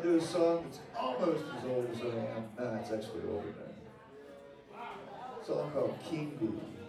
to do a song that's almost as old as I am. Nah, it's actually older than A song called King Bee.